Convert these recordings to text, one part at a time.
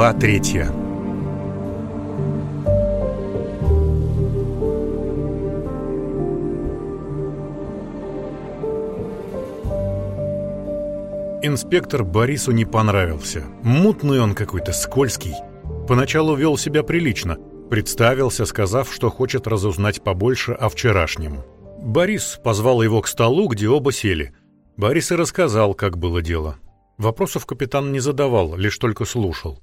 Глава третья Инспектор Борису не понравился. Мутный он какой-то, скользкий. Поначалу вел себя прилично, представился, сказав, что хочет разузнать побольше о вчерашнем. Борис позвал его к столу, где оба сели. Борис и рассказал, как было дело. Вопросов капитан не задавал, лишь только слушал.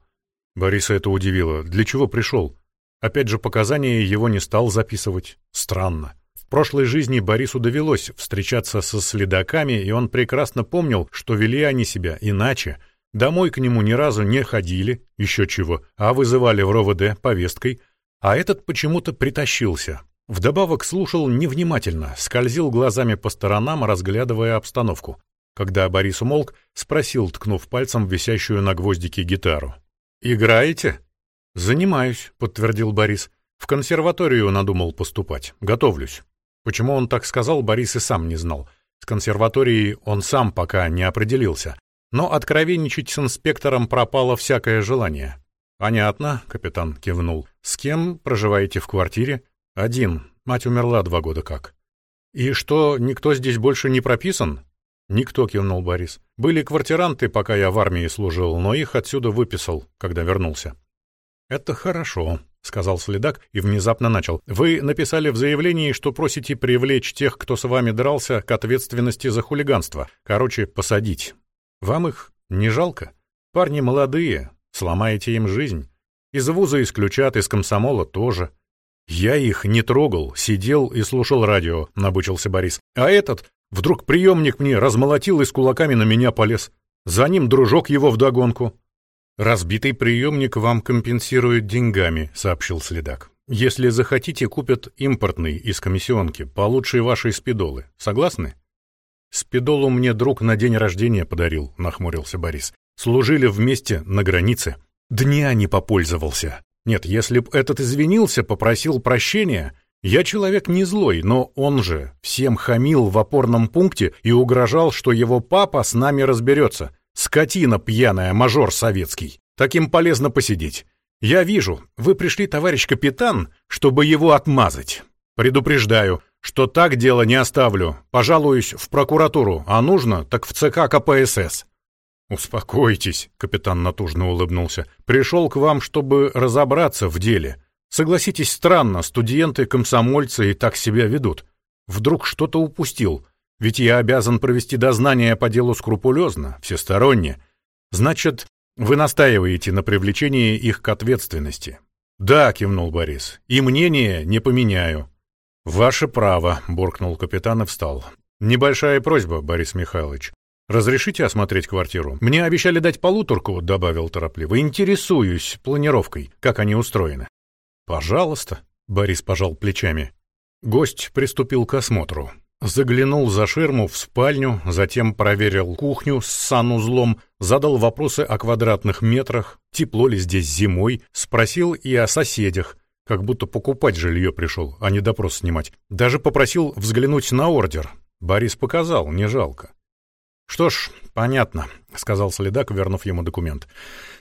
Бориса это удивило. Для чего пришел? Опять же, показания его не стал записывать. Странно. В прошлой жизни Борису довелось встречаться со следаками, и он прекрасно помнил, что вели они себя иначе. Домой к нему ни разу не ходили, еще чего, а вызывали в РОВД повесткой. А этот почему-то притащился. Вдобавок слушал невнимательно, скользил глазами по сторонам, разглядывая обстановку. Когда Борис умолк, спросил, ткнув пальцем висящую на гвоздике гитару. «Играете?» «Занимаюсь», — подтвердил Борис. «В консерваторию надумал поступать. Готовлюсь». Почему он так сказал, Борис и сам не знал. С консерваторией он сам пока не определился. Но откровенничать с инспектором пропало всякое желание. «Понятно», — капитан кивнул. «С кем проживаете в квартире?» «Один. Мать умерла два года как». «И что, никто здесь больше не прописан?» «Никто», — кивнул Борис. «Были квартиранты, пока я в армии служил, но их отсюда выписал, когда вернулся». «Это хорошо», — сказал следак и внезапно начал. «Вы написали в заявлении, что просите привлечь тех, кто с вами дрался, к ответственности за хулиганство. Короче, посадить. Вам их не жалко? Парни молодые, сломаете им жизнь. Из вуза исключат, из комсомола тоже». «Я их не трогал, сидел и слушал радио», — набучился Борис. «А этот Вдруг приемник мне размолотил и с кулаками на меня полез. За ним дружок его вдогонку. «Разбитый приемник вам компенсируют деньгами», — сообщил следак. «Если захотите, купят импортный из комиссионки, получше вашей спидолы. Согласны?» «Спидолу мне друг на день рождения подарил», — нахмурился Борис. «Служили вместе на границе. Дня не попользовался. Нет, если б этот извинился, попросил прощения, я человек не злой, но он же всем хамил в опорном пункте и угрожал, что его папа с нами разберется. Скотина пьяная, мажор советский. Таким полезно посидеть. Я вижу, вы пришли, товарищ капитан, чтобы его отмазать. Предупреждаю, что так дело не оставлю. Пожалуюсь в прокуратуру, а нужно, так в ЦК КПСС. «Успокойтесь», — капитан натужно улыбнулся. «Пришел к вам, чтобы разобраться в деле. Согласитесь, странно, студенты-комсомольцы и так себя ведут. Вдруг что-то упустил, ведь я обязан провести дознание по делу скрупулезно, всесторонне. Значит, вы настаиваете на привлечении их к ответственности. Да, кивнул Борис, и мнение не поменяю. Ваше право, буркнул капитан и встал. Небольшая просьба, Борис Михайлович. «Разрешите осмотреть квартиру? Мне обещали дать полуторку», — добавил торопливо. «Интересуюсь планировкой, как они устроены». «Пожалуйста», — Борис пожал плечами. Гость приступил к осмотру. Заглянул за ширму в спальню, затем проверил кухню с санузлом, задал вопросы о квадратных метрах, тепло ли здесь зимой, спросил и о соседях, как будто покупать жилье пришел, а не допрос снимать. Даже попросил взглянуть на ордер. Борис показал, не жалко. «Что ж, понятно», — сказал следак, вернув ему документ.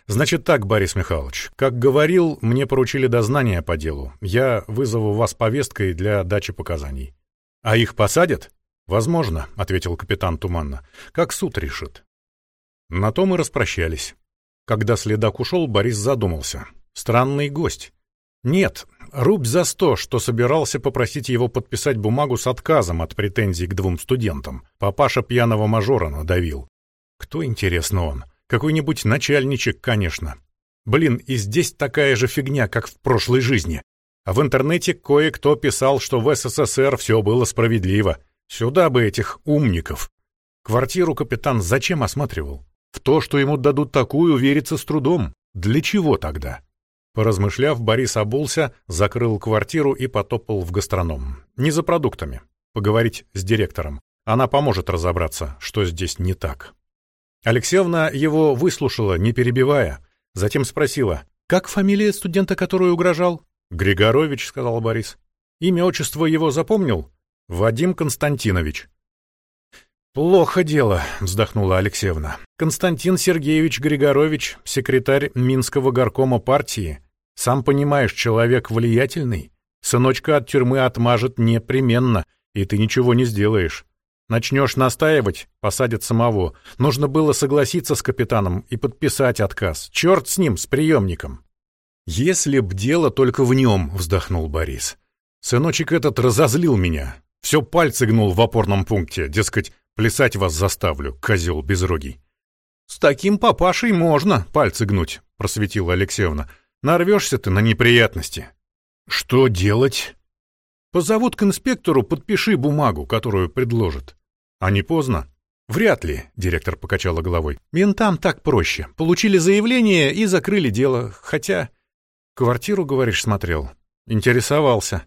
«Значит так, Борис Михайлович, как говорил, мне поручили дознание по делу. Я вызову вас повесткой для дачи показаний». «А их посадят?» «Возможно», — ответил капитан туманно. «Как суд решит». На то мы распрощались. Когда следак ушел, Борис задумался. Странный гость. Нет, рубь за сто, что собирался попросить его подписать бумагу с отказом от претензий к двум студентам. Папаша пьяного мажора надавил. Кто, интересно, он? Какой-нибудь начальничек, конечно. Блин, и здесь такая же фигня, как в прошлой жизни. А в интернете кое-кто писал, что в СССР все было справедливо. Сюда бы этих умников. Квартиру капитан зачем осматривал? В то, что ему дадут такую, верится с трудом. Для чего тогда? Поразмышляв, Борис обулся, закрыл квартиру и потопал в гастроном. Не за продуктами. Поговорить с директором. Она поможет разобраться, что здесь не так. Алексеевна его выслушала, не перебивая. Затем спросила, «Как фамилия студента, который угрожал?» «Григорович», — сказал Борис. «Имя, отчество его запомнил?» «Вадим Константинович». «Плохо дело», — вздохнула Алексеевна. «Константин Сергеевич Григорович, секретарь Минского горкома партии. Сам понимаешь, человек влиятельный. Сыночка от тюрьмы отмажет непременно, и ты ничего не сделаешь. Начнешь настаивать, посадят самого. Нужно было согласиться с капитаном и подписать отказ. Черт с ним, с приемником». «Если б дело только в нем», — вздохнул Борис. «Сыночек этот разозлил меня. Все пальцы гнул в опорном пункте, дескать, Плясать вас заставлю, козел безрогий. С таким папашей можно пальцы гнуть, просветила Алексеевна. Нарвешься ты на неприятности. Что делать? Позовут к инспектору, подпиши бумагу, которую предложат. А не поздно? Вряд ли, директор покачала головой. Ментам так проще. Получили заявление и закрыли дело. Хотя... Квартиру, говоришь, смотрел? Интересовался.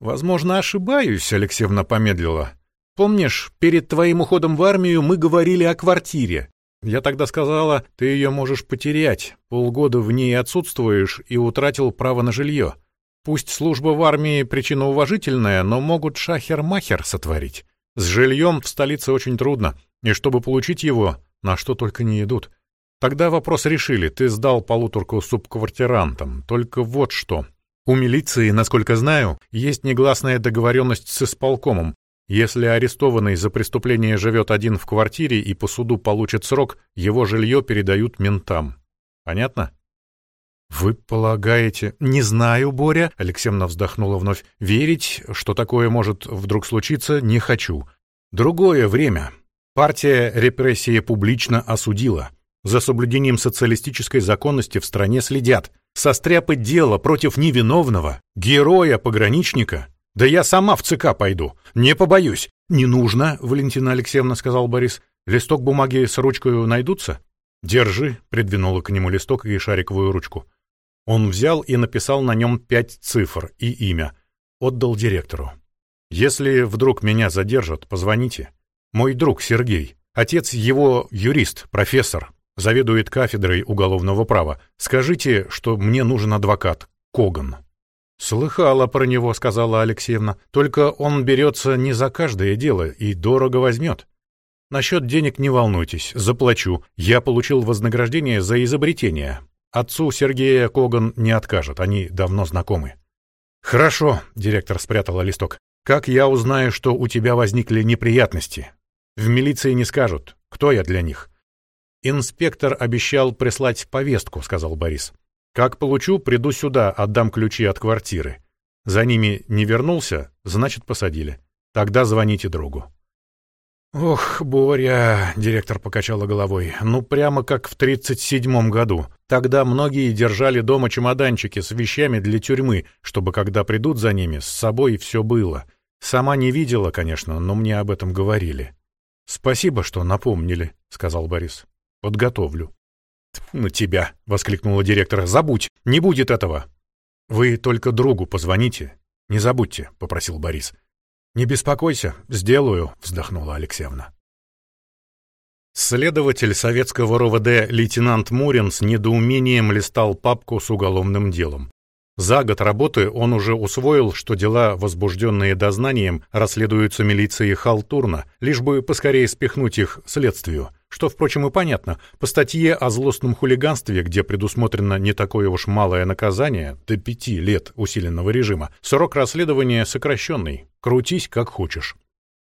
Возможно, ошибаюсь, Алексеевна помедлила. Помнишь, перед твоим уходом в армию мы говорили о квартире? Я тогда сказала, ты ее можешь потерять, полгода в ней отсутствуешь и утратил право на жилье. Пусть служба в армии причина уважительная, но могут шахер-махер сотворить. С жильем в столице очень трудно, и чтобы получить его, на что только не идут. Тогда вопрос решили, ты сдал полуторку субквартирантам, только вот что. У милиции, насколько знаю, есть негласная договоренность с исполкомом, если арестованный за преступление живет один в квартире и по суду получит срок, его жилье передают ментам. Понятно? «Вы полагаете...» «Не знаю, Боря», — Алексеевна вздохнула вновь. «Верить, что такое может вдруг случиться, не хочу. Другое время. Партия репрессии публично осудила. За соблюдением социалистической законности в стране следят. Состряпать дело против невиновного, героя-пограничника, да я сама в ЦК пойду. Не побоюсь. Не нужно, Валентина Алексеевна, сказал Борис. Листок бумаги с ручкой найдутся? Держи, придвинула к нему листок и шариковую ручку. Он взял и написал на нем пять цифр и имя. Отдал директору. Если вдруг меня задержат, позвоните. Мой друг Сергей. Отец его юрист, профессор, заведует кафедрой уголовного права. Скажите, что мне нужен адвокат, Коган. «Слыхала про него», — сказала Алексеевна. «Только он берется не за каждое дело и дорого возьмет. Насчет денег не волнуйтесь, заплачу. Я получил вознаграждение за изобретение. Отцу Сергея Коган не откажет, они давно знакомы». «Хорошо», — директор спрятал листок. «Как я узнаю, что у тебя возникли неприятности? В милиции не скажут. Кто я для них?» «Инспектор обещал прислать повестку», — сказал Борис. Как получу, приду сюда, отдам ключи от квартиры. За ними не вернулся, значит, посадили. Тогда звоните другу. «Ох, Боря», — директор покачала головой, — «ну прямо как в тридцать седьмом году. Тогда многие держали дома чемоданчики с вещами для тюрьмы, чтобы, когда придут за ними, с собой все было. Сама не видела, конечно, но мне об этом говорили». «Спасибо, что напомнили», — сказал Борис. «Подготовлю». «На тебя!» — воскликнула директор. «Забудь! Не будет этого!» «Вы только другу позвоните. Не забудьте», — попросил Борис. «Не беспокойся, сделаю», — вздохнула Алексеевна. Следователь советского РОВД лейтенант Мурин с недоумением листал папку с уголовным делом. За год работы он уже усвоил, что дела, возбужденные дознанием, расследуются милицией халтурно, лишь бы поскорее спихнуть их следствию. Что, впрочем, и понятно. По статье о злостном хулиганстве, где предусмотрено не такое уж малое наказание, до пяти лет усиленного режима, срок расследования сокращенный. Крутись как хочешь.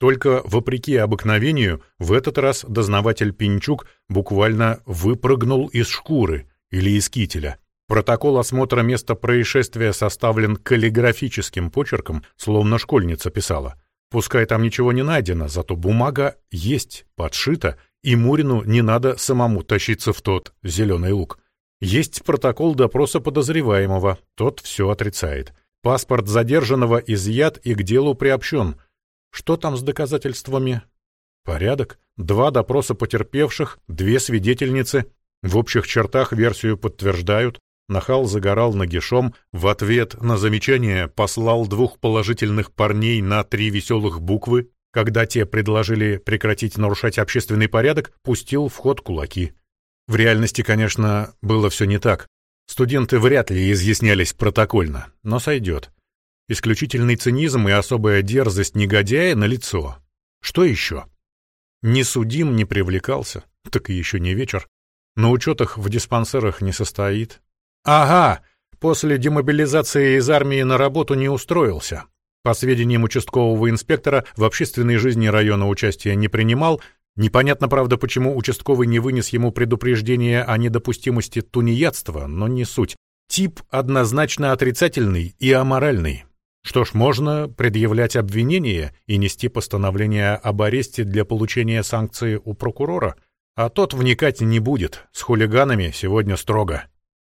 Только, вопреки обыкновению, в этот раз дознаватель Пинчук буквально выпрыгнул из шкуры или из кителя. Протокол осмотра места происшествия составлен каллиграфическим почерком, словно школьница писала. Пускай там ничего не найдено, зато бумага есть, подшита, и Мурину не надо самому тащиться в тот зеленый лук. Есть протокол допроса подозреваемого, тот все отрицает. Паспорт задержанного изъят и к делу приобщен. Что там с доказательствами? Порядок. Два допроса потерпевших, две свидетельницы. В общих чертах версию подтверждают. Нахал загорал нагишом, в ответ на замечание послал двух положительных парней на три веселых буквы, когда те предложили прекратить нарушать общественный порядок, пустил в ход кулаки. В реальности, конечно, было все не так. Студенты вряд ли изъяснялись протокольно, но сойдет. Исключительный цинизм и особая дерзость негодяя на лицо. Что еще? Не судим, не привлекался, так и еще не вечер. На учетах в диспансерах не состоит. Ага, после демобилизации из армии на работу не устроился. По сведениям участкового инспектора, в общественной жизни района участия не принимал. Непонятно, правда, почему участковый не вынес ему предупреждение о недопустимости тунеядства, но не суть. Тип однозначно отрицательный и аморальный. Что ж, можно предъявлять обвинение и нести постановление об аресте для получения санкции у прокурора, а тот вникать не будет, с хулиганами сегодня строго.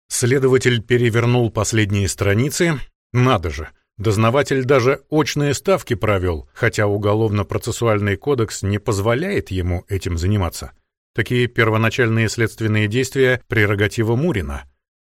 Следователь перевернул последние страницы. Надо же, дознаватель даже очные ставки провел, хотя Уголовно-процессуальный кодекс не позволяет ему этим заниматься. Такие первоначальные следственные действия — прерогатива Мурина.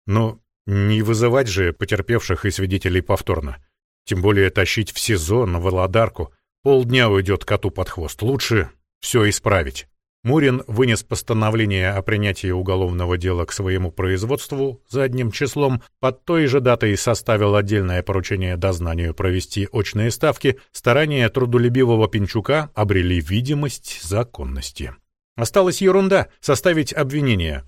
Но не вызывать же потерпевших и свидетелей повторно. Тем более тащить в СИЗО на Володарку. Полдня уйдет коту под хвост. Лучше все исправить. Мурин вынес постановление о принятии уголовного дела к своему производству задним числом, под той же датой составил отдельное поручение дознанию провести очные ставки, старания трудолюбивого Пинчука обрели видимость законности. Осталась ерунда — составить обвинение.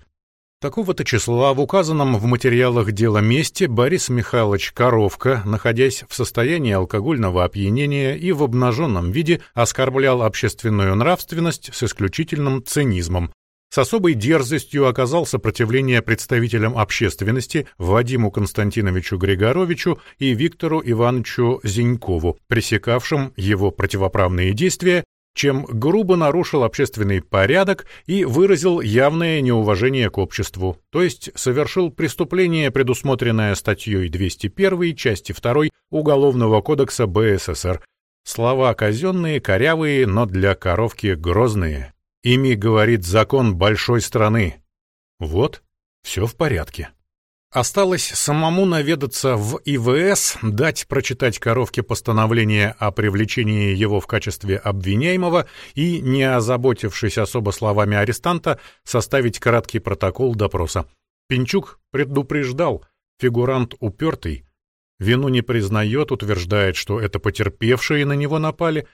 Такого-то числа в указанном в материалах дела месте Борис Михайлович Коровка, находясь в состоянии алкогольного опьянения и в обнаженном виде, оскорблял общественную нравственность с исключительным цинизмом. С особой дерзостью оказал сопротивление представителям общественности Вадиму Константиновичу Григоровичу и Виктору Ивановичу Зинькову, пресекавшим его противоправные действия чем грубо нарушил общественный порядок и выразил явное неуважение к обществу, то есть совершил преступление, предусмотренное статьей 201 части 2 Уголовного кодекса БССР. Слова казенные, корявые, но для коровки грозные. Ими говорит закон большой страны. Вот, все в порядке. Осталось самому наведаться в ИВС, дать прочитать коровке постановление о привлечении его в качестве обвиняемого и, не озаботившись особо словами арестанта, составить краткий протокол допроса. Пинчук предупреждал, фигурант упертый, вину не признает, утверждает, что это потерпевшие на него напали,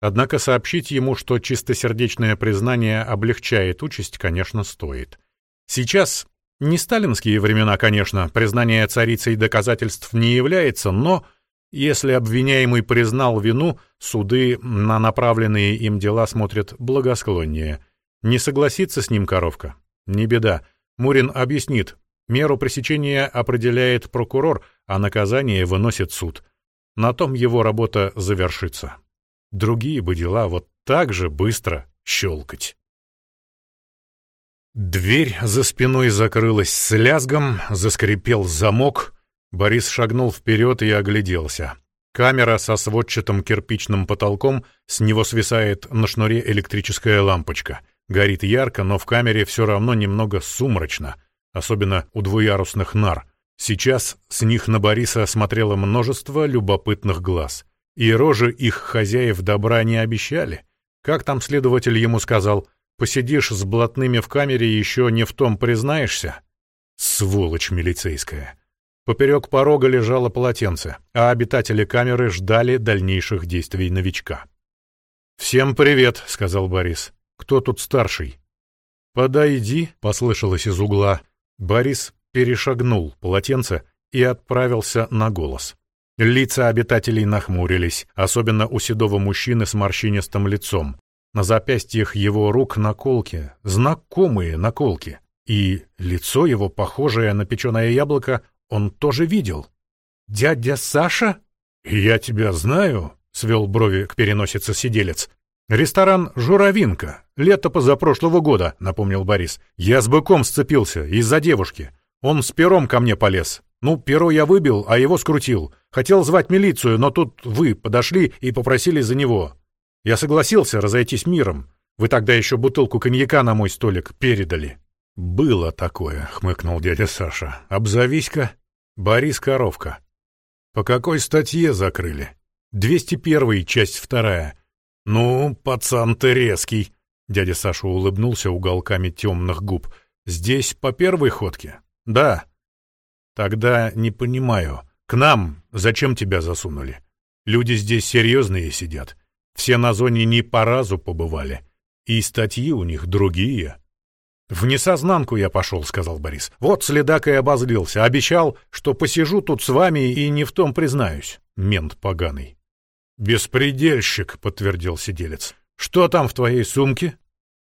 однако сообщить ему, что чистосердечное признание облегчает участь, конечно, стоит. Сейчас не сталинские времена, конечно, признание царицей доказательств не является, но если обвиняемый признал вину, суды на направленные им дела смотрят благосклоннее. Не согласится с ним коровка? Не беда. Мурин объяснит. Меру пресечения определяет прокурор, а наказание выносит суд. На том его работа завершится. Другие бы дела вот так же быстро щелкать. Дверь за спиной закрылась с лязгом, заскрипел замок. Борис шагнул вперед и огляделся. Камера со сводчатым кирпичным потолком, с него свисает на шнуре электрическая лампочка. Горит ярко, но в камере все равно немного сумрачно, особенно у двуярусных нар. Сейчас с них на Бориса смотрело множество любопытных глаз. И рожи их хозяев добра не обещали. Как там следователь ему сказал — Посидишь с блатными в камере, еще не в том признаешься? Сволочь милицейская. Поперек порога лежало полотенце, а обитатели камеры ждали дальнейших действий новичка. «Всем привет», — сказал Борис. «Кто тут старший?» «Подойди», — послышалось из угла. Борис перешагнул полотенце и отправился на голос. Лица обитателей нахмурились, особенно у седого мужчины с морщинистым лицом. На запястьях его рук наколки, знакомые наколки. И лицо его, похожее на печеное яблоко, он тоже видел. «Дядя Саша?» «Я тебя знаю», — свел брови к переносице сиделец. «Ресторан «Журавинка». Лето позапрошлого года», — напомнил Борис. «Я с быком сцепился из-за девушки. Он с пером ко мне полез. Ну, перо я выбил, а его скрутил. Хотел звать милицию, но тут вы подошли и попросили за него. Я согласился разойтись миром. Вы тогда еще бутылку коньяка на мой столик передали. Было такое, хмыкнул дядя Саша. Обзовись-ка. Борис Коровка. По какой статье закрыли? 201 часть вторая. Ну, пацан ты резкий. Дядя Саша улыбнулся уголками темных губ. Здесь по первой ходке? Да. Тогда не понимаю. К нам зачем тебя засунули? Люди здесь серьезные сидят. Все на зоне не по разу побывали. И статьи у них другие. «В несознанку я пошел», — сказал Борис. «Вот следак и обозлился. Обещал, что посижу тут с вами и не в том признаюсь. Мент поганый». «Беспредельщик», — подтвердил сиделец. «Что там в твоей сумке?»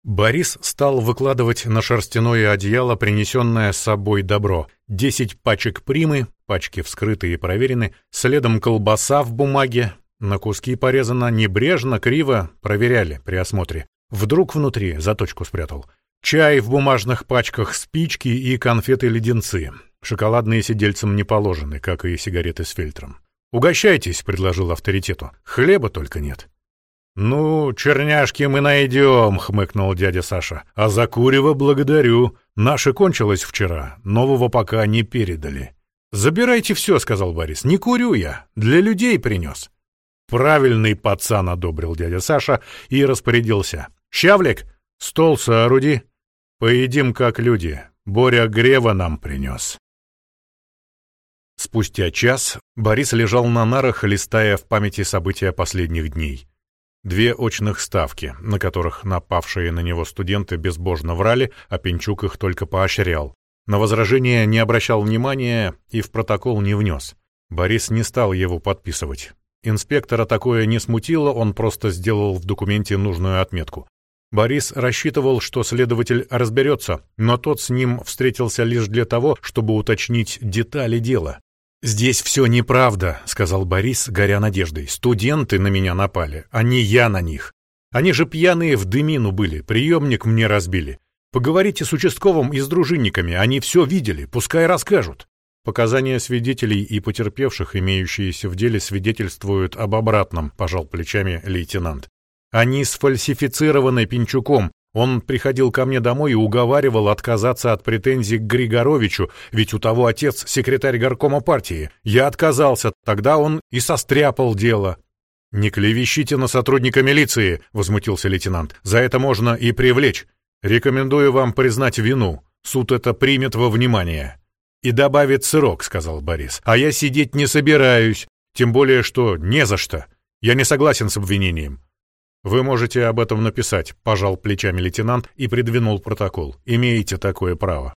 Борис стал выкладывать на шерстяное одеяло принесенное с собой добро. Десять пачек примы, пачки вскрыты и проверены, следом колбаса в бумаге, на куски порезано небрежно, криво, проверяли при осмотре. Вдруг внутри заточку спрятал. Чай в бумажных пачках, спички и конфеты-леденцы. Шоколадные сидельцам не положены, как и сигареты с фильтром. «Угощайтесь», — предложил авторитету. «Хлеба только нет». «Ну, черняшки мы найдем», — хмыкнул дядя Саша. «А за курево благодарю. Наше кончилось вчера, нового пока не передали». «Забирайте все», — сказал Борис. «Не курю я. Для людей принес». «Правильный пацан», — одобрил дядя Саша и распорядился. «Щавлик, стол сооруди. Поедим как люди. Боря грева нам принес». Спустя час Борис лежал на нарах, листая в памяти события последних дней. Две очных ставки, на которых напавшие на него студенты безбожно врали, а Пинчук их только поощрял. На возражение не обращал внимания и в протокол не внес. Борис не стал его подписывать. Инспектора такое не смутило, он просто сделал в документе нужную отметку. Борис рассчитывал, что следователь разберется, но тот с ним встретился лишь для того, чтобы уточнить детали дела. «Здесь все неправда», — сказал Борис, горя надеждой. «Студенты на меня напали, а не я на них. Они же пьяные в дымину были, приемник мне разбили. Поговорите с участковым и с дружинниками, они все видели, пускай расскажут». Показания свидетелей и потерпевших, имеющиеся в деле, свидетельствуют об обратном, пожал плечами лейтенант. Они сфальсифицированы Пинчуком, он приходил ко мне домой и уговаривал отказаться от претензий к Григоровичу, ведь у того отец секретарь горкома партии. Я отказался, тогда он и состряпал дело. «Не клевещите на сотрудника милиции», — возмутился лейтенант. «За это можно и привлечь. Рекомендую вам признать вину. Суд это примет во внимание». «И добавит срок», — сказал Борис. «А я сидеть не собираюсь, тем более, что не за что. Я не согласен с обвинением. «Вы можете об этом написать», — пожал плечами лейтенант и придвинул протокол. «Имеете такое право».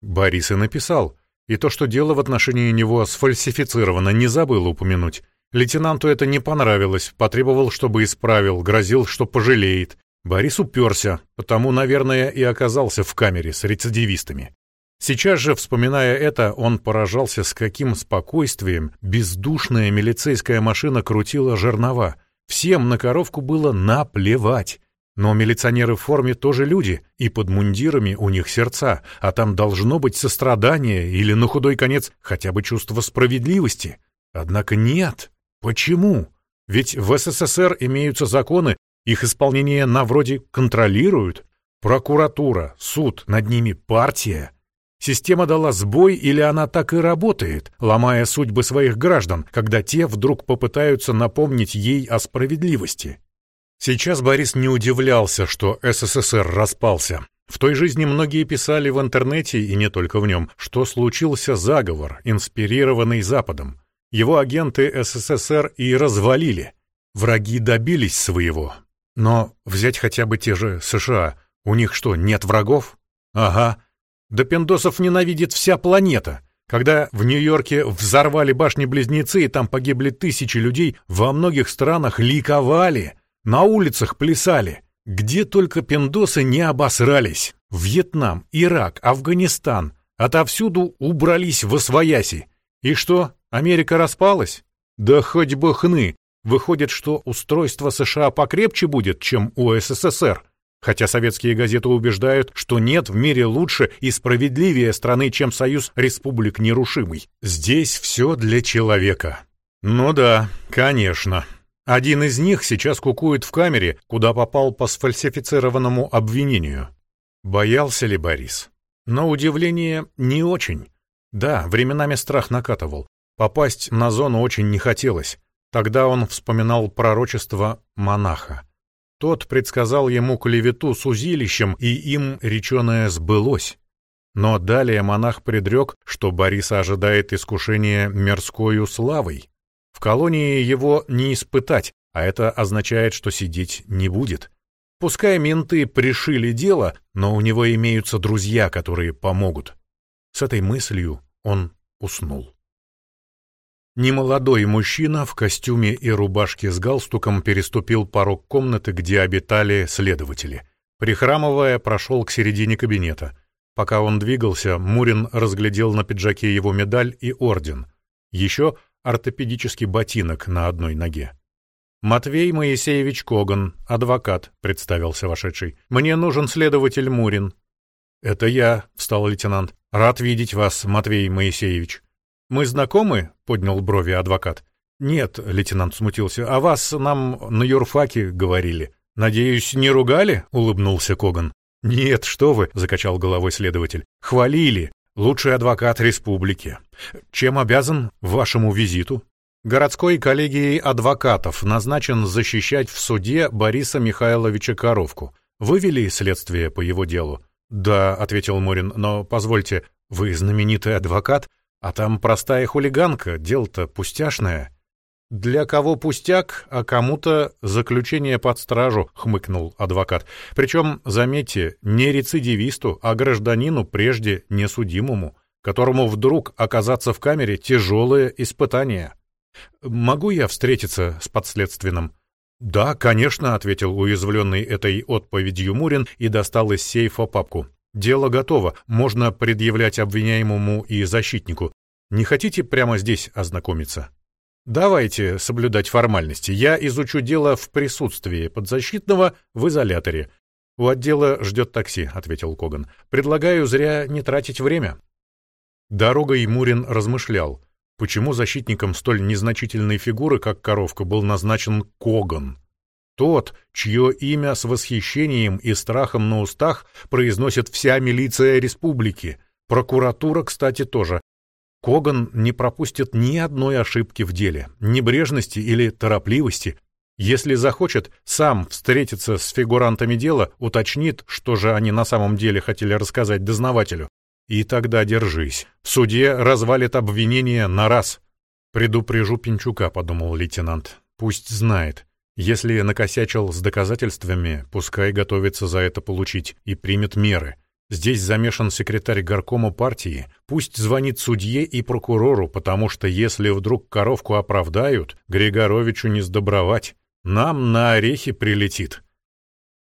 Борис и написал. И то, что дело в отношении него сфальсифицировано, не забыл упомянуть. Лейтенанту это не понравилось, потребовал, чтобы исправил, грозил, что пожалеет. Борис уперся, потому, наверное, и оказался в камере с рецидивистами. Сейчас же, вспоминая это, он поражался, с каким спокойствием бездушная милицейская машина крутила жернова — Всем на коровку было наплевать. Но милиционеры в форме тоже люди, и под мундирами у них сердца, а там должно быть сострадание или, на худой конец, хотя бы чувство справедливости. Однако нет. Почему? Ведь в СССР имеются законы, их исполнение на вроде контролируют. Прокуратура, суд, над ними партия. Система дала сбой или она так и работает, ломая судьбы своих граждан, когда те вдруг попытаются напомнить ей о справедливости? Сейчас Борис не удивлялся, что СССР распался. В той жизни многие писали в интернете, и не только в нем, что случился заговор, инспирированный Западом. Его агенты СССР и развалили. Враги добились своего. Но взять хотя бы те же США, у них что, нет врагов? Ага, да пиндосов ненавидит вся планета. Когда в Нью-Йорке взорвали башни-близнецы и там погибли тысячи людей, во многих странах ликовали, на улицах плясали. Где только пиндосы не обосрались. Вьетнам, Ирак, Афганистан. Отовсюду убрались в освояси. И что, Америка распалась? Да хоть бы хны. Выходит, что устройство США покрепче будет, чем у СССР. Хотя советские газеты убеждают, что нет в мире лучше и справедливее страны, чем Союз Республик Нерушимый. Здесь все для человека. Ну да, конечно. Один из них сейчас кукует в камере, куда попал по сфальсифицированному обвинению. Боялся ли Борис? Но удивление не очень. Да, временами страх накатывал. Попасть на зону очень не хотелось. Тогда он вспоминал пророчество монаха. Тот предсказал ему клевету с узилищем, и им реченое сбылось. Но далее монах предрек, что Бориса ожидает искушение мирскою славой. В колонии его не испытать, а это означает, что сидеть не будет. Пускай менты пришили дело, но у него имеются друзья, которые помогут. С этой мыслью он уснул. Немолодой мужчина в костюме и рубашке с галстуком переступил порог комнаты, где обитали следователи. Прихрамывая, прошел к середине кабинета. Пока он двигался, Мурин разглядел на пиджаке его медаль и орден. Еще ортопедический ботинок на одной ноге. «Матвей Моисеевич Коган, адвокат», — представился вошедший. «Мне нужен следователь Мурин». «Это я», — встал лейтенант. «Рад видеть вас, Матвей Моисеевич». «Мы знакомы?» — поднял брови адвокат. «Нет», — лейтенант смутился, — «а вас нам на юрфаке говорили». «Надеюсь, не ругали?» — улыбнулся Коган. «Нет, что вы», — закачал головой следователь. «Хвалили. Лучший адвокат республики. Чем обязан вашему визиту?» Городской коллегией адвокатов назначен защищать в суде Бориса Михайловича Коровку. Вы вели следствие по его делу? Да, ответил Мурин, но позвольте, вы знаменитый адвокат? А там простая хулиганка, дело-то пустяшное. Для кого пустяк, а кому-то заключение под стражу, хмыкнул адвокат. Причем, заметьте, не рецидивисту, а гражданину прежде несудимому, которому вдруг оказаться в камере тяжелое испытание. Могу я встретиться с подследственным? Да, конечно, ответил уязвленный этой отповедью Мурин и достал из сейфа папку. Дело готово, можно предъявлять обвиняемому и защитнику. Не хотите прямо здесь ознакомиться? Давайте соблюдать формальности. Я изучу дело в присутствии подзащитного в изоляторе. У отдела ждет такси, ответил Коган. Предлагаю зря не тратить время. Дорогой Мурин размышлял, почему защитником столь незначительной фигуры, как коровка, был назначен Коган. Тот, чье имя с восхищением и страхом на устах произносит вся милиция республики. Прокуратура, кстати, тоже. Коган не пропустит ни одной ошибки в деле, небрежности или торопливости. Если захочет, сам встретиться с фигурантами дела, уточнит, что же они на самом деле хотели рассказать дознавателю. И тогда держись. В суде развалит обвинение на раз. Предупрежу Пинчука, подумал лейтенант. Пусть знает. Если накосячил с доказательствами, пускай готовится за это получить и примет меры. Здесь замешан секретарь горкома партии. Пусть звонит судье и прокурору, потому что если вдруг коровку оправдают, Григоровичу не сдобровать. Нам на орехи прилетит.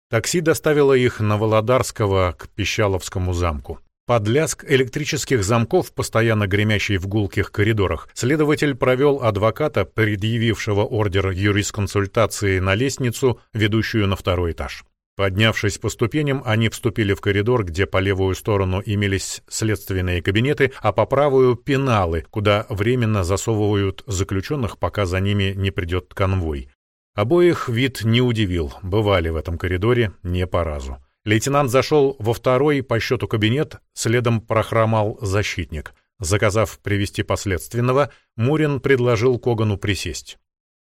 Такси доставило их на Володарского к Пищаловскому замку. Под лязг электрических замков, постоянно гремящий в гулких коридорах, следователь провел адвоката, предъявившего ордер юрисконсультации на лестницу, ведущую на второй этаж. Поднявшись по ступеням, они вступили в коридор, где по левую сторону имелись следственные кабинеты, а по правую — пеналы, куда временно засовывают заключенных, пока за ними не придет конвой. Обоих вид не удивил, бывали в этом коридоре не по разу. Лейтенант зашел во второй по счету кабинет, следом прохромал защитник. Заказав привести последственного, Мурин предложил Когану присесть.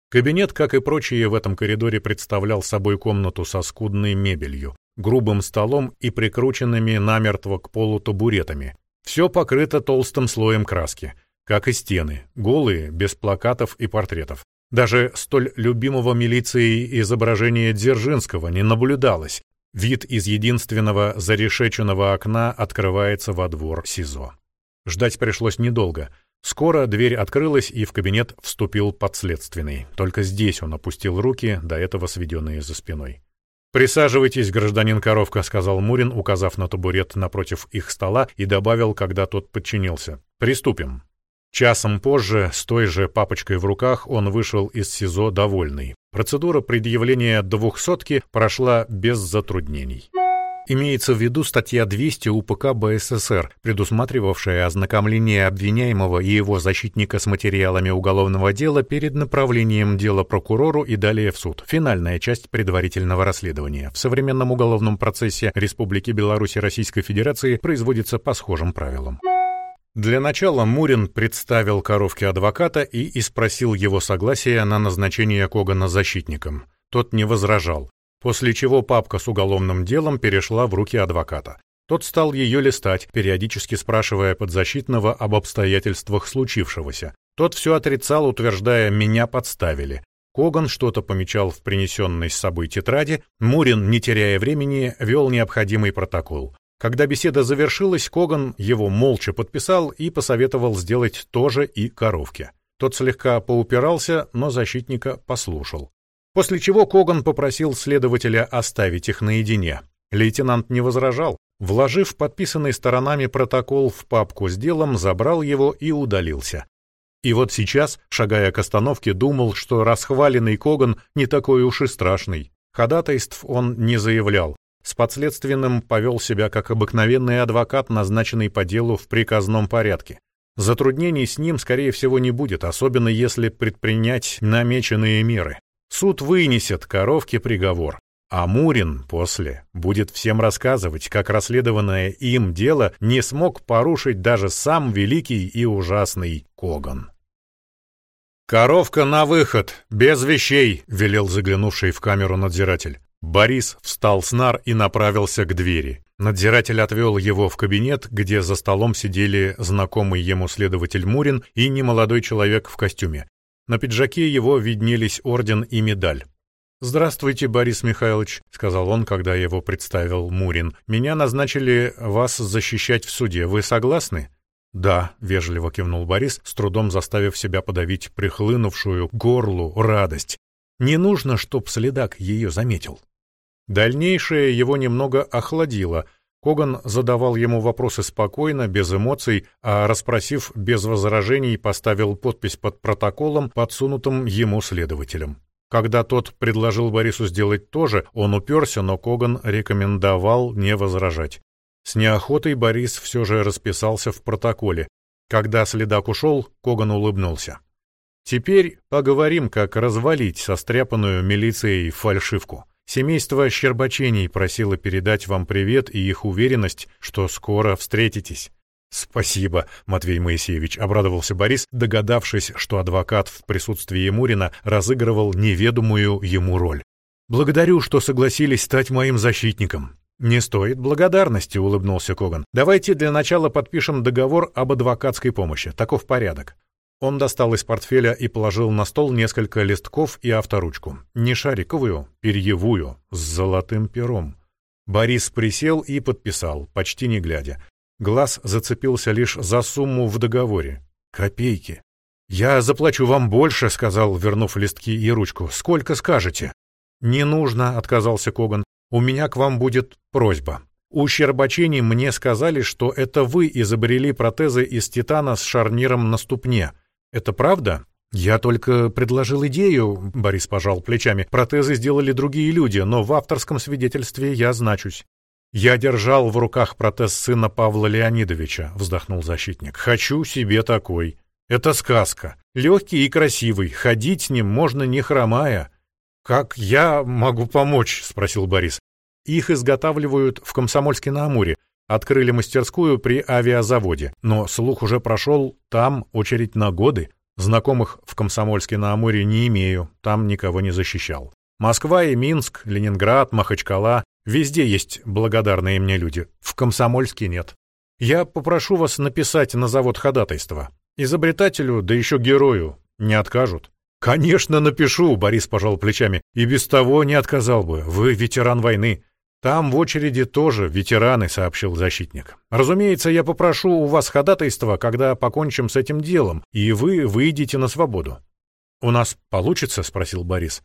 Кабинет, как и прочие в этом коридоре, представлял собой комнату со скудной мебелью, грубым столом и прикрученными намертво к полу табуретами. Все покрыто толстым слоем краски, как и стены, голые, без плакатов и портретов. Даже столь любимого милицией изображения Дзержинского не наблюдалось, Вид из единственного зарешеченного окна открывается во двор СИЗО. Ждать пришлось недолго. Скоро дверь открылась, и в кабинет вступил подследственный. Только здесь он опустил руки, до этого сведенные за спиной. «Присаживайтесь, гражданин Коровка», — сказал Мурин, указав на табурет напротив их стола, и добавил, когда тот подчинился. «Приступим». Часом позже, с той же папочкой в руках, он вышел из СИЗО довольный. Процедура предъявления двухсотки прошла без затруднений. Имеется в виду статья 200 УПК БССР, предусматривавшая ознакомление обвиняемого и его защитника с материалами уголовного дела перед направлением дела прокурору и далее в суд. Финальная часть предварительного расследования. В современном уголовном процессе Республики Беларусь и Российской Федерации производится по схожим правилам. Для начала Мурин представил коровке адвоката и испросил его согласия на назначение Когана защитником. Тот не возражал, после чего папка с уголовным делом перешла в руки адвоката. Тот стал ее листать, периодически спрашивая подзащитного об обстоятельствах случившегося. Тот все отрицал, утверждая «меня подставили». Коган что-то помечал в принесенной с собой тетради, Мурин, не теряя времени, вел необходимый протокол. Когда беседа завершилась, Коган его молча подписал и посоветовал сделать то же и коровке. Тот слегка поупирался, но защитника послушал. После чего Коган попросил следователя оставить их наедине. Лейтенант не возражал. Вложив подписанный сторонами протокол в папку с делом, забрал его и удалился. И вот сейчас, шагая к остановке, думал, что расхваленный Коган не такой уж и страшный. Ходатайств он не заявлял. С подследственным повел себя как обыкновенный адвокат, назначенный по делу в приказном порядке. Затруднений с ним, скорее всего, не будет, особенно если предпринять намеченные меры. Суд вынесет коровке приговор. А Мурин после будет всем рассказывать, как расследованное им дело не смог порушить даже сам великий и ужасный Коган. «Коровка на выход, без вещей!» — велел заглянувший в камеру надзиратель. Борис встал с нар и направился к двери. Надзиратель отвел его в кабинет, где за столом сидели знакомый ему следователь Мурин и немолодой человек в костюме. На пиджаке его виднелись орден и медаль. «Здравствуйте, Борис Михайлович», — сказал он, когда его представил Мурин. «Меня назначили вас защищать в суде. Вы согласны?» «Да», — вежливо кивнул Борис, с трудом заставив себя подавить прихлынувшую горлу радость. «Не нужно, чтоб следак ее заметил». Дальнейшее его немного охладило. Коган задавал ему вопросы спокойно, без эмоций, а, расспросив без возражений, поставил подпись под протоколом, подсунутым ему следователем. Когда тот предложил Борису сделать то же, он уперся, но Коган рекомендовал не возражать. С неохотой Борис все же расписался в протоколе. Когда следак ушел, Коган улыбнулся. «Теперь поговорим, как развалить состряпанную милицией фальшивку. Семейство Щербачений просило передать вам привет и их уверенность, что скоро встретитесь. «Спасибо, Матвей Моисеевич», — обрадовался Борис, догадавшись, что адвокат в присутствии Мурина разыгрывал неведомую ему роль. «Благодарю, что согласились стать моим защитником». «Не стоит благодарности», — улыбнулся Коган. «Давайте для начала подпишем договор об адвокатской помощи. Таков порядок». Он достал из портфеля и положил на стол несколько листков и авторучку. Не шариковую, перьевую, с золотым пером. Борис присел и подписал, почти не глядя. Глаз зацепился лишь за сумму в договоре. Копейки. «Я заплачу вам больше», — сказал, вернув листки и ручку. «Сколько скажете?» «Не нужно», — отказался Коган. «У меня к вам будет просьба. У Щербачини мне сказали, что это вы изобрели протезы из титана с шарниром на ступне. Это правда?» «Я только предложил идею», — Борис пожал плечами. «Протезы сделали другие люди, но в авторском свидетельстве я значусь». «Я держал в руках протез сына Павла Леонидовича», — вздохнул защитник. «Хочу себе такой. Это сказка. Легкий и красивый. Ходить с ним можно не хромая». «Как я могу помочь?» — спросил Борис. «Их изготавливают в Комсомольске-на-Амуре. Открыли мастерскую при авиазаводе. Но слух уже прошел, там очередь на годы. Знакомых в Комсомольске-на-Амуре не имею, там никого не защищал. Москва и Минск, Ленинград, Махачкала Везде есть благодарные мне люди. В Комсомольске нет. Я попрошу вас написать на завод ходатайство. Изобретателю, да еще герою, не откажут. Конечно, напишу, Борис пожал плечами. И без того не отказал бы. Вы ветеран войны. Там в очереди тоже ветераны, сообщил защитник. Разумеется, я попрошу у вас ходатайство, когда покончим с этим делом, и вы выйдете на свободу. У нас получится, спросил Борис.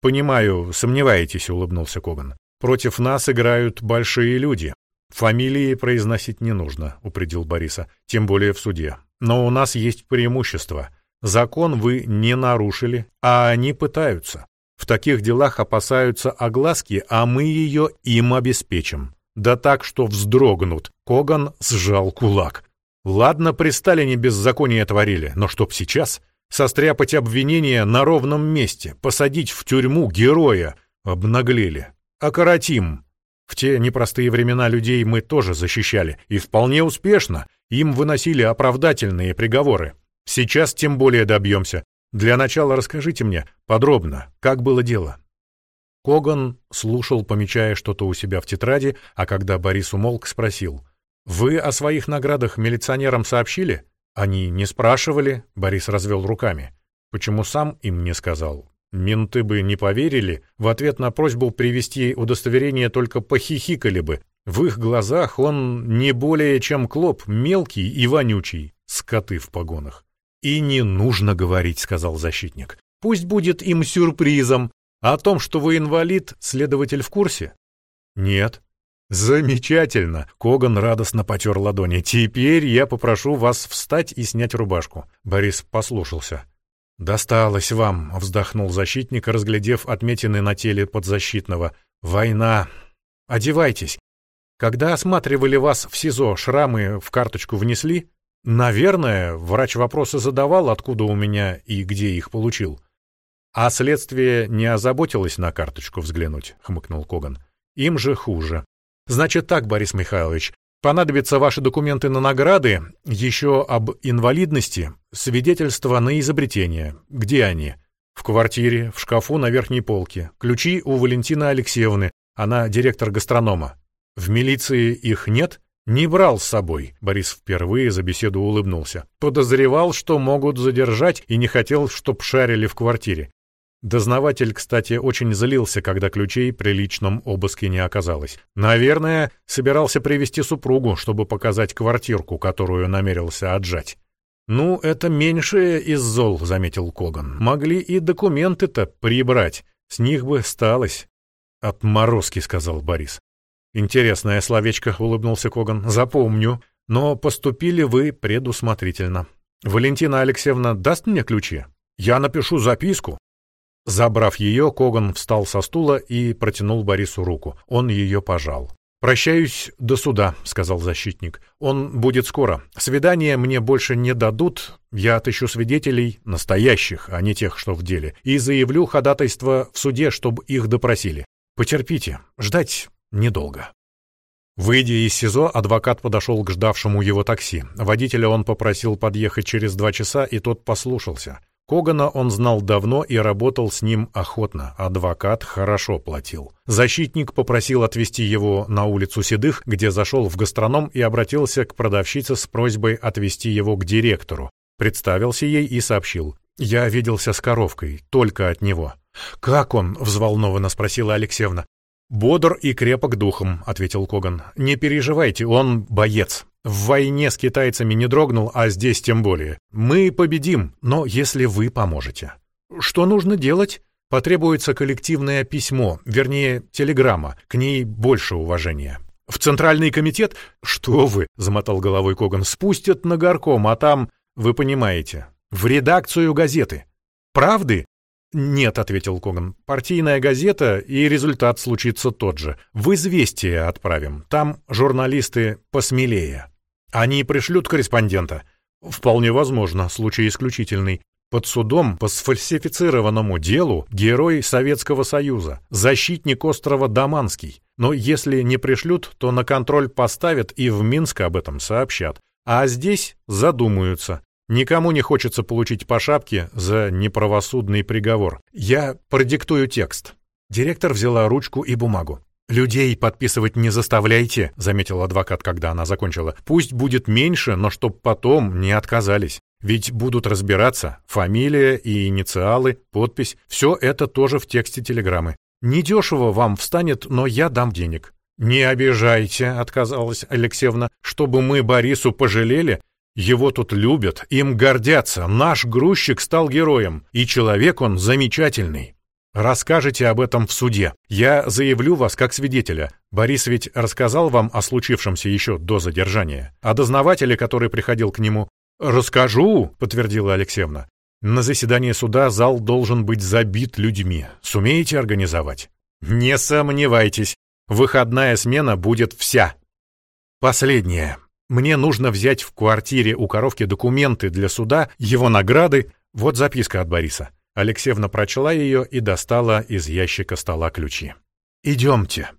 Понимаю, сомневаетесь, улыбнулся Коган. Против нас играют большие люди. Фамилии произносить не нужно, упредил Бориса, тем более в суде. Но у нас есть преимущество. Закон вы не нарушили, а они пытаются. В таких делах опасаются огласки, а мы ее им обеспечим. Да так, что вздрогнут. Коган сжал кулак. Ладно, при Сталине беззаконие творили, но чтоб сейчас состряпать обвинение на ровном месте, посадить в тюрьму героя, обнаглели. Окоротим. В те непростые времена людей мы тоже защищали, и вполне успешно. Им выносили оправдательные приговоры. Сейчас тем более добьемся. Для начала расскажите мне подробно, как было дело. Коган слушал, помечая что-то у себя в тетради, а когда Борис умолк, спросил. «Вы о своих наградах милиционерам сообщили?» «Они не спрашивали», — Борис развел руками. «Почему сам им не сказал?» Менты бы не поверили, в ответ на просьбу привести удостоверение только похихикали бы. В их глазах он не более чем клоп, мелкий и вонючий, скоты в погонах. «И не нужно говорить», — сказал защитник. «Пусть будет им сюрпризом. А о том, что вы инвалид, следователь в курсе?» «Нет». «Замечательно!» — Коган радостно потер ладони. «Теперь я попрошу вас встать и снять рубашку». Борис послушался. «Досталось вам», — вздохнул защитник, разглядев отметины на теле подзащитного. «Война. Одевайтесь. Когда осматривали вас в СИЗО, шрамы в карточку внесли?» «Наверное, врач вопросы задавал, откуда у меня и где их получил». «А следствие не озаботилось на карточку взглянуть?» — хмыкнул Коган. «Им же хуже. Значит так, Борис Михайлович, понадобятся ваши документы на награды, еще об инвалидности, свидетельства на изобретение. Где они? В квартире, в шкафу на верхней полке. Ключи у Валентины Алексеевны, она директор гастронома. В милиции их нет? Не брал с собой. Борис впервые за беседу улыбнулся. Подозревал, что могут задержать и не хотел, чтоб шарили в квартире. Дознаватель, кстати, очень злился, когда ключей при личном обыске не оказалось. Наверное, собирался привести супругу, чтобы показать квартирку, которую намерился отжать. «Ну, это меньшее из зол», — заметил Коган. «Могли и документы-то прибрать. С них бы сталось». «Отморозки», — сказал Борис. «Интересное словечко», — улыбнулся Коган. «Запомню. Но поступили вы предусмотрительно. Валентина Алексеевна даст мне ключи? Я напишу записку, Забрав ее, Коган встал со стула и протянул Борису руку. Он ее пожал. «Прощаюсь до суда», — сказал защитник. «Он будет скоро. Свидания мне больше не дадут. Я отыщу свидетелей, настоящих, а не тех, что в деле, и заявлю ходатайство в суде, чтобы их допросили. Потерпите. Ждать недолго». Выйдя из СИЗО, адвокат подошел к ждавшему его такси. Водителя он попросил подъехать через два часа, и тот послушался. Когана он знал давно и работал с ним охотно, адвокат хорошо платил. Защитник попросил отвезти его на улицу Седых, где зашел в гастроном и обратился к продавщице с просьбой отвезти его к директору. Представился ей и сообщил. «Я виделся с коровкой, только от него». «Как он?» — взволнованно спросила Алексеевна. «Бодр и крепок духом», — ответил Коган. «Не переживайте, он боец. В войне с китайцами не дрогнул, а здесь тем более. Мы победим, но если вы поможете». «Что нужно делать?» «Потребуется коллективное письмо, вернее, телеграмма. К ней больше уважения». «В Центральный комитет?» «Что вы?» — замотал головой Коган. «Спустят на горком, а там, вы понимаете, в редакцию газеты». «Правды?» «Нет», — ответил Коган, — «партийная газета, и результат случится тот же. В «Известие» отправим. Там журналисты посмелее». «Они пришлют корреспондента?» «Вполне возможно, случай исключительный. Под судом по сфальсифицированному делу герой Советского Союза, защитник острова Даманский. Но если не пришлют, то на контроль поставят и в Минск об этом сообщат. А здесь задумаются. Никому не хочется получить по шапке за неправосудный приговор. Я продиктую текст. Директор взяла ручку и бумагу. «Людей подписывать не заставляйте», — заметил адвокат, когда она закончила. «Пусть будет меньше, но чтоб потом не отказались. Ведь будут разбираться. Фамилия и инициалы, подпись. Все это тоже в тексте телеграммы. Недешево вам встанет, но я дам денег». «Не обижайте», — отказалась Алексеевна, — «чтобы мы Борису пожалели, его тут любят, им гордятся. Наш грузчик стал героем, и человек он замечательный. Расскажите об этом в суде. Я заявлю вас как свидетеля. Борис ведь рассказал вам о случившемся еще до задержания. А дознавателе, который приходил к нему... «Расскажу», — подтвердила Алексеевна. «На заседании суда зал должен быть забит людьми. Сумеете организовать?» «Не сомневайтесь. Выходная смена будет вся». Последнее. Мне нужно взять в квартире у коровки документы для суда, его награды. Вот записка от Бориса». Алексеевна прочла ее и достала из ящика стола ключи. «Идемте».